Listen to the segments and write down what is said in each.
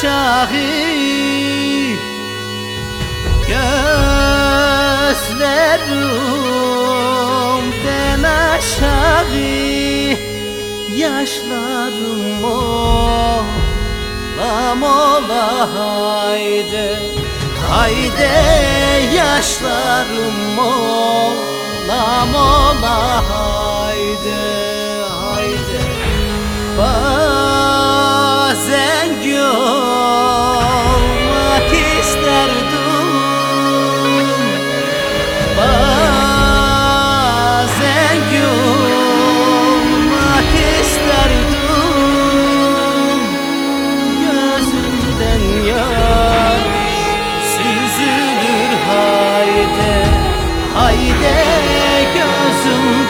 Gözlerimden aşağı Yaşlarım ola mola haydi yaşlarım ola mola gözümden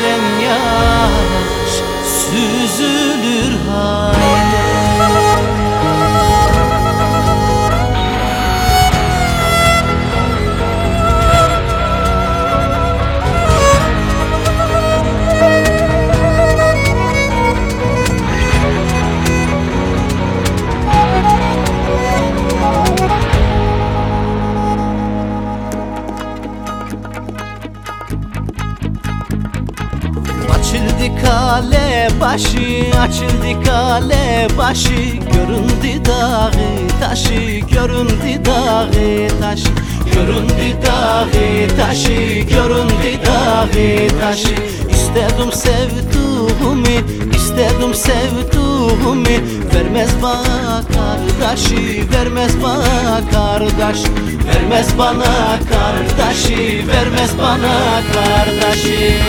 Açıldı kale başı, açıldı kale başı. Göründü dağı taşı, göründü dağı taşı. Göründü dağı taşı, göründü dağı taşı. İstedim sevduğumu, istedim sevduğumu. Vermez bana kardeşi, vermez bana kardeş Vermez bana kardeşi, vermez bana kardeşi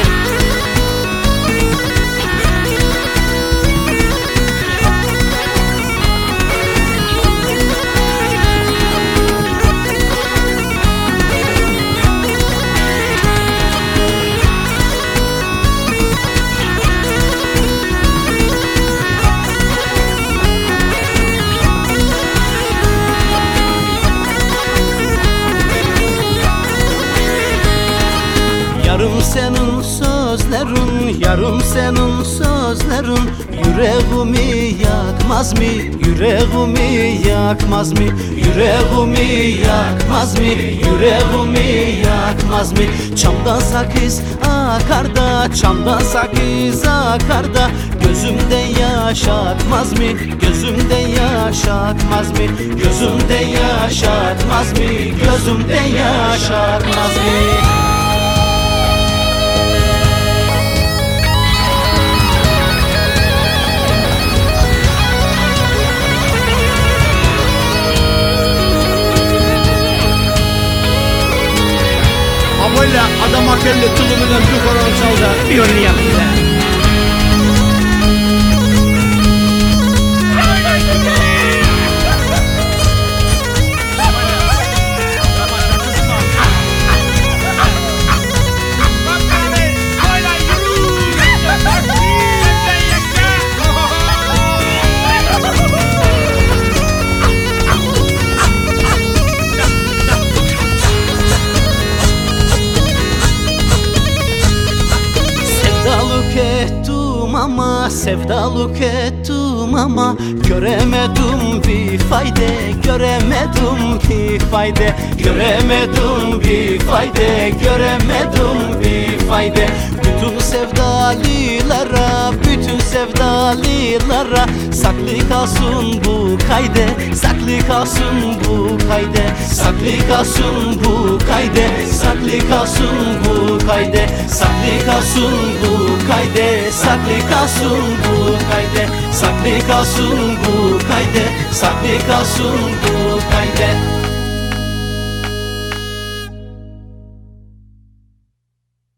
sözlerin, yarım senin sözlerin Yüreğimi yakmaz mı, yüreğimi yakmaz mı? Yüreğimi yakmaz mı, yüreğimi yakmaz mı? Çamdan sakız akar da, çamdan sakız akar da Gözümde yaş akmaz mı, gözümde yaş akmaz mı? Gözümde yaş akmaz mı, gözümde yaş akmaz mı adam akıllı tulumundan bir koron çaldı. Bir yönünü yaptı. Ama sevdalık ettim ama Göremedim bir fayda göremedim bir fayda Göremedim bir fayda göremedim bir fayda. Bütün sevdalılara bütün sevdalılara Saklı kalsın bu kayde saklı kalsın bu kayde Saklı kalsın bu kayde saklı kalsın bu kayde Saklı kalsın bu kayde saklı kalsın bu kayde. Saklı kalsın bu kayde saklı kalsın bu kayde